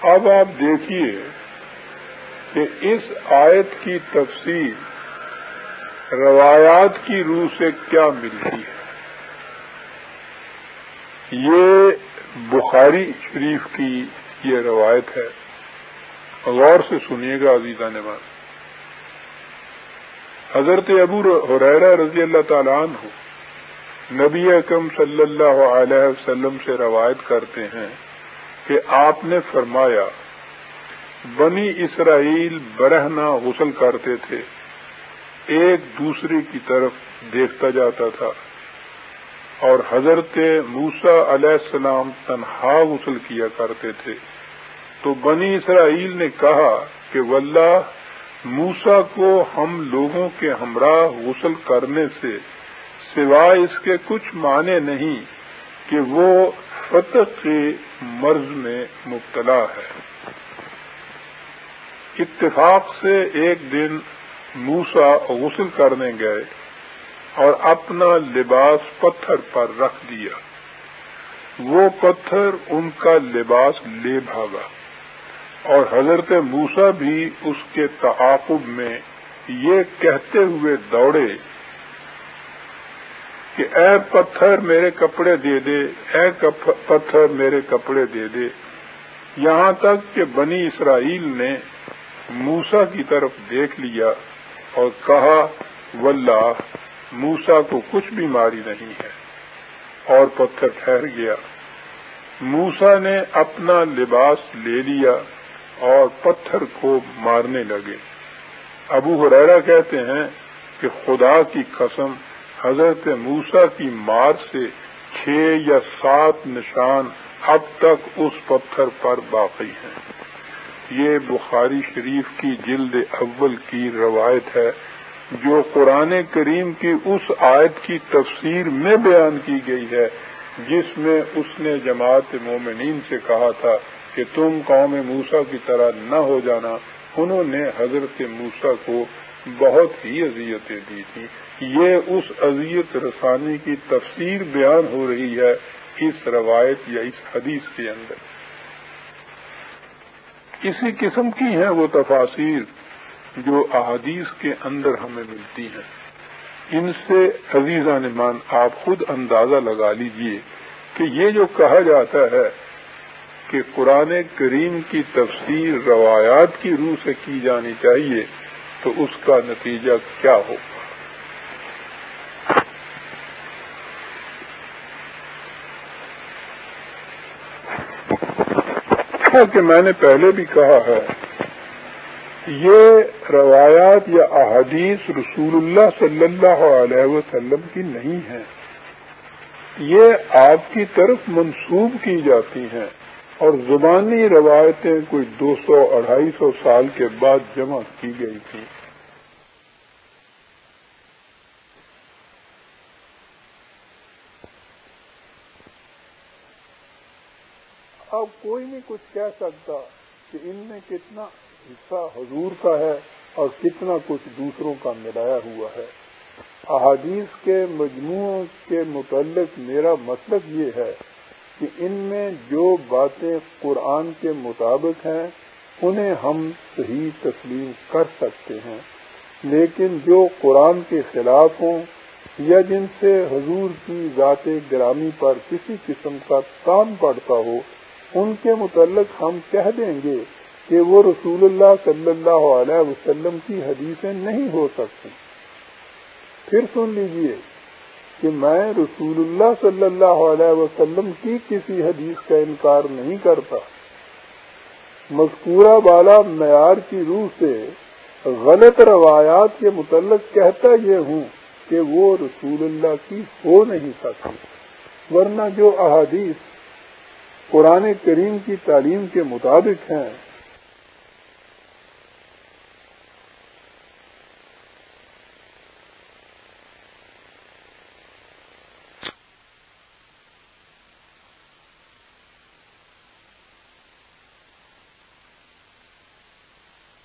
اب آپ دیکھیے کہ اس آیت کی تفصیل روایات کی روح سے کیا ملتی ہے۔ یہ بخاری شریف کی یہ روایت ہے۔ غور سے سنیے گا عزیزہ نواز حضرت ابو حریرہ رضی اللہ تعالیٰ عنہ نبی اکم صلی اللہ علیہ وسلم سے روایت کرتے ہیں کہ آپ نے فرمایا، بنی اسرائیل برہنا غسل کرتے تھے، ایک دوسرے کی طرف دیکھتا جاتا تھا، اور حضرت موسا علیہ السلام تنہا غسل کیا کرتے تھے۔ تو بنی اسرائیل نے کہا کہ واللہ موسا کو ہم لوگوں کے ہمراہ غسل کرنے سے سوائے اس کے کچھ معنی نہیں کہ وہ فتح کے مرض میں مبتلا ہے۔ اتفاق سے ایک دن موسا غسل کرنے گئے اور اپنا لباس پتھر پر رکھ دیا۔ وہ پتھر ان کا لباس لے بھاگا۔ اور حضرت موسا بھی اس کے تعاقب میں یہ کہتے ہوئے دوڑے کہ اے پتھر میرے کپڑے دے دے، اے پتھر میرے کپڑے دے دے۔ یہاں تک کہ بنی اسرائیل نے موسا کی طرف دیکھ لیا اور کہا، واللہ موسا کو کچھ بیماری نہیں ہے۔ اور پتھر ٹھہر گیا۔ موسا نے اپنا لباس لے لیا۔ اور پتھر کو مارنے لگے۔ ابو حریرا کہتے ہیں کہ خدا کی قسم، حضرت موسا کی مار سے چھ یا سات نشان اب تک اس پتھر پر باقی ہیں۔ یہ بخاری شریف کی جلد اول کی روایت ہے، جو قرآن کریم کی اس آیت کی تفسیر میں بیان کی گئی ہے، جس میں اس نے جماعت مومنین سے کہا تھا کہ تم قوم موسا کی طرح نہ ہو جانا۔ انہوں نے حضرت موسا کو بہت ہی اذیتیں دی تھی یہ اس اذیت رسانی کی تفسیر بیان ہو رہی ہے اس روایت یا اس حدیث کے اندر۔ اسی قسم کی ہیں وہ تفاصیر جو احادیث کے اندر ہمیں ملتی ہیں۔ ان سے عزیزہ نمان آپ خود اندازہ لگا لیجیے کہ یہ جو کہا جاتا ہے کہ قرآن کریم کی تفسیر روایات کی روح سے کی جانی چاہیے، تو اس کا نتیجہ کیا ہوگا؟ کہ میں نے پہلے بھی کہا ہے، یہ روایات یا احادیث رسول اللہ صلی اللہ علیہ وسلم کی نہیں ہے یہ آپ کی طرف منسوب کی جاتی ہیں۔ اور زبانی روایتیں کوئی دو سو اڑھائی سو سال کے بعد جمع کی گئی تھیں۔ اب کوئی نہیں کچھ کہہ سکتا کہ ان میں کتنا حصہ حضور کا ہے اور کتنا کچھ دوسروں کا ملایا ہوا ہے۔ احادیث کے مجموعوں کے متعلق میرا مطلب یہ ہے کہ ان میں جو باتیں قرآن کے مطابق ہیں، انہیں ہم صحیح تسلیم کر سکتے ہیں۔ لیکن جو قرآن کے خلاف ہوں یا جن سے حضور کی ذات گرامی پر کسی قسم کا کام پڑتا ہو، ان کے متعلق ہم کہہ دیں گے کہ وہ رسول اللہ صلی اللہ علیہ وسلم کی حدیثیں نہیں ہو سکتی۔ پھر سن لیجیے کہ میں رسول اللہ صلی اللہ علیہ وسلم کی کسی حدیث کا انکار نہیں کرتا۔ مذکورہ بالا معیار کی روح سے غلط روایات کے متعلق کہتا یہ ہوں کہ وہ رسول اللہ کی ہو نہیں سکتی۔ ورنہ جو احادیث قرآن کریم کی تعلیم کے مطابق ہیں